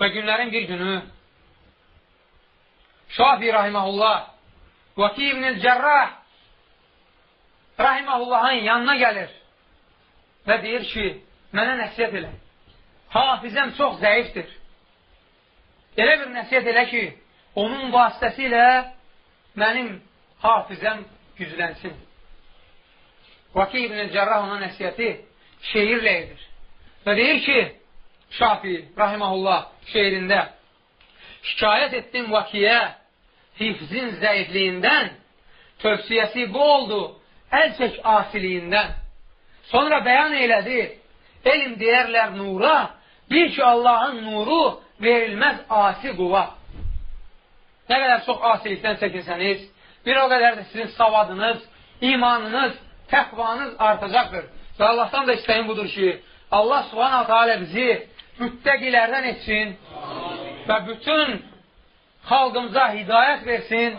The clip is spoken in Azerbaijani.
Və günlərin bir günü Şafi rahiməhullah Vaki ibn-i Cərrah rahiməhullahın yanına gəlir və deyir ki, mənə nəsiyyət elə. Hafizəm çox zəifdir. Elə bir nəsiyyət elə ki, onun vasitəsilə mənim hafizəm güclənsin. Vaki ibn-i Cərrah ona nəsiyyəti şeirlə edir. Və deyir ki, Şafi, rahiməhullah, şeirində şikayət etdim Vakiyə hifzin zəifliyindən, tövsiyəsi bu oldu, əl çək asiliyindən. Sonra bəyan elədi, elm deyərlər nura, bil ki, Allahın nuru verilməz asi quva. Nə qədər çox asilikdən çəkinsəniz, bir o qədər də sizin savadınız, imanınız, təqvanız artacaqdır. Və Allahdan da istəyim budur ki, Allah subhanətə alə bizi müttəqilərdən etsin və bütün xalqımıza hidayət versin